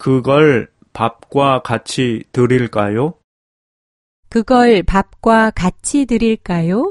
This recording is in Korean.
그걸 밥과 같이 드릴까요? 그걸 밥과 같이 드릴까요?